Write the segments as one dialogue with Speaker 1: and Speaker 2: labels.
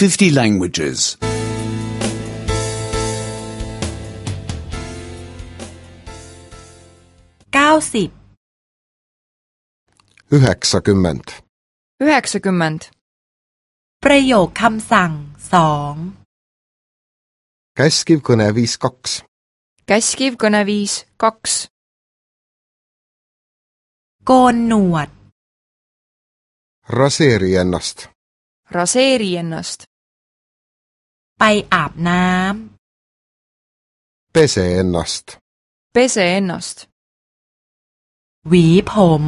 Speaker 1: 50 languages.
Speaker 2: 90
Speaker 3: üheksakümmend ,
Speaker 4: üheksakümmend ,
Speaker 2: ประโยคคำสั่งสอง
Speaker 3: käskiv kõneviis kaks ,
Speaker 4: käskiv kõneviis kaks ,
Speaker 2: โกนหนวด
Speaker 3: raseeri ennast ,
Speaker 4: raseeri ennast ,
Speaker 2: ไปอาบน้
Speaker 3: pese ennast ,
Speaker 4: pese ennast , ำ
Speaker 2: หวีผม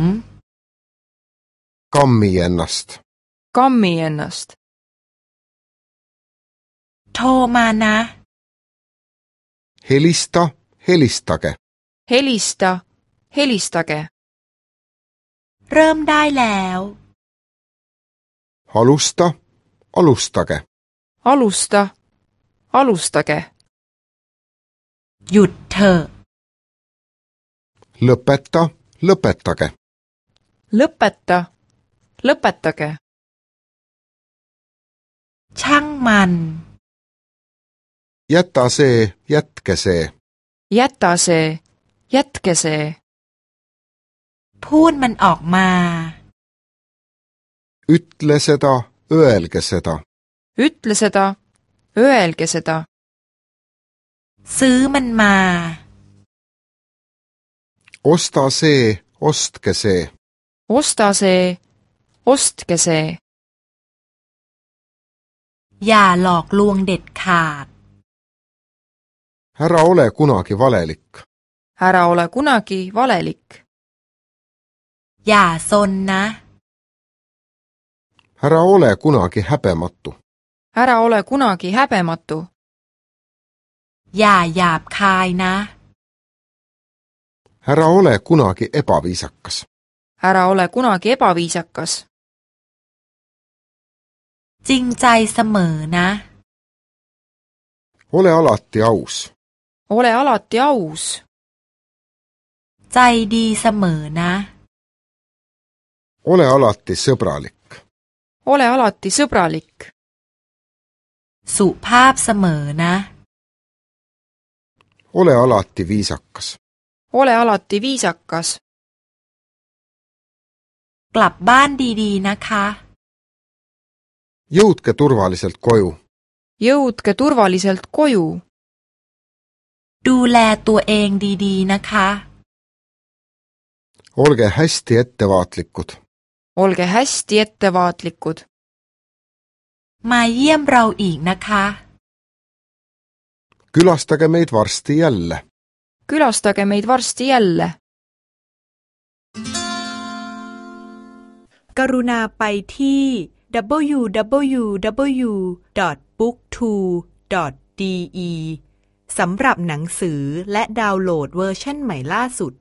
Speaker 3: kammi ennast ,
Speaker 4: kammi ennast ,
Speaker 2: โทรมานะ
Speaker 3: helista , helistage ,
Speaker 4: helista , helistage ,
Speaker 2: เริ่มได้แล้ว
Speaker 3: alusta , alustage ,
Speaker 4: alusta , alustage ,
Speaker 2: หยุดเถอะ
Speaker 3: lõpeta , lõpetage ,
Speaker 4: lõpeta , lõpetage ,
Speaker 2: ช่างมัน
Speaker 3: jäta see , jätke see ,
Speaker 4: jäta see , jätke see ,
Speaker 2: พูดมันออกมา
Speaker 3: ütle seda , öelge seda ,
Speaker 4: ütle seda , öelge seda ,
Speaker 2: ซื้อมันมา
Speaker 3: osta see , ostke see ,
Speaker 4: osta see , ostke see ,
Speaker 2: อย่าหลอกลวงเด็ดขาด
Speaker 3: ära ole kunagi valelik ,
Speaker 4: ära ole kunagi valelik ,
Speaker 2: อย่าซนนะ
Speaker 3: ära ole kunagi häbematu ,
Speaker 4: ära ole kunagi häbematu ,
Speaker 2: อย่าหยาบคายนะ
Speaker 3: ära ole kunagi ebaviisakas ,
Speaker 4: ära ole kunagi ebaviisakas ,
Speaker 2: จริงใจเสมอนะ
Speaker 3: ole alati aus ,
Speaker 4: ole alati aus ,
Speaker 2: ใจดีเสมอนะ
Speaker 3: ole alati sõbralik ,
Speaker 4: ole alati sõbralik ,
Speaker 2: สุภาพเสมอนะ
Speaker 3: ole alati viisakas ,
Speaker 4: ole alati viisakas ,
Speaker 2: กลับบ้านดีๆนะคะ
Speaker 3: jõudke turvaliselt koju ,
Speaker 4: jõudke turvaliselt koju ,
Speaker 2: ดูแลตัวเองดีๆนะคะ
Speaker 3: olge hästi ettevaatlikud ,
Speaker 4: olge hästi ettevaatlikud ,
Speaker 2: มาเยี่ยมเราอีกนะคะ
Speaker 3: külastage meid varsti jälle
Speaker 4: külastage meid varsti jälle
Speaker 5: กรุณาไปที่ www.booktwo.de สำหรับหนังสือและดาวน์โหลดเวอร์ชันใหม่ล่าสุด